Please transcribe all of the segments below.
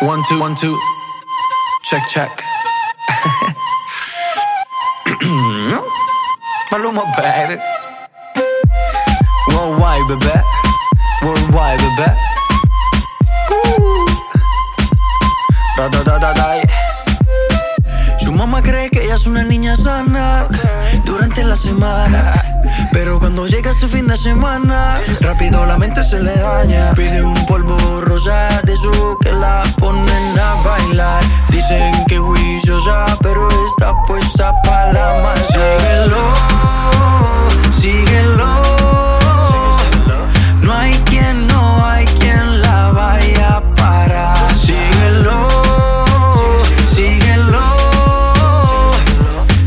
One, two, one, two. Check, check. Maluma, baby. Worldwide, bebé. Worldwide, bebé. Su mamá cree que ella es una niña sana durante la semana. Pero cuando llega ese fin de semana, rápido la mente se le daña. Pide un polvo rosa de su que la Dicen que juiciosa, pero está puesta para la masa. Síguelo, síguelo. No hay quien, no hay quien la vaya a parar. Síguelo, síguelo.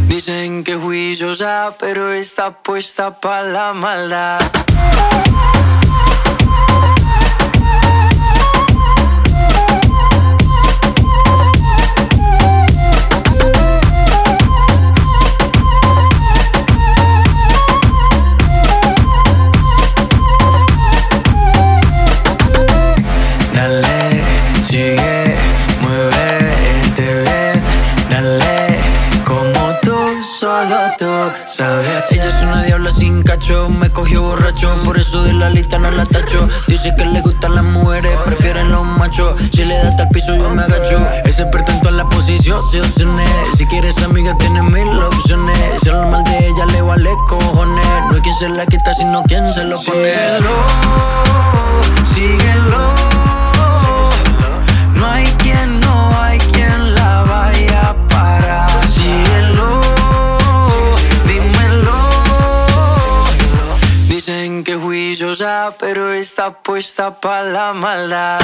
Dicen que juiciosa, pero está puesta para la maldad. Ella es una diabla sin cacho, me cogió borracho. Por eso de la lista no la tacho. Dice que le gustan las mujeres, prefieren los machos. Si le da hasta el piso, yo me agacho. Ese pretento en la posición, se opciones. Si quieres amiga, tienes mil opciones. Si lo mal de ella le vale cojones. No hay quien se la quita, sino quien se lo pone. Pero está puesta para la maldad.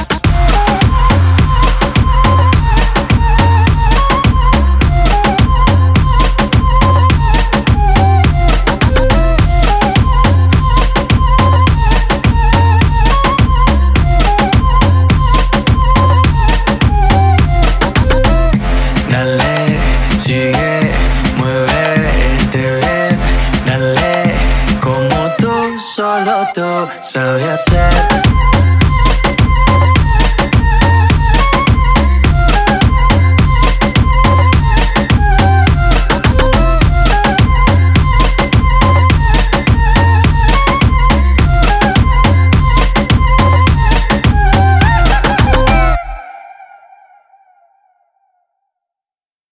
Tú, solo tú sabes hacer.